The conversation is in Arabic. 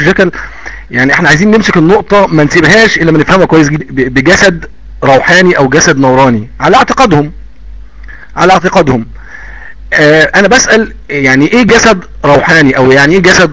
اخ جكل يعني إحنا عايزين نمسك النقطة ما نسيبهاش إلا ما نفهمها كويس جدا بجسد روحاني أو جسد نوراني على اعتقادهم على اعتقادهم. آه أنا بسأل يعني إيه جسد روحاني أو يعني إيه جسد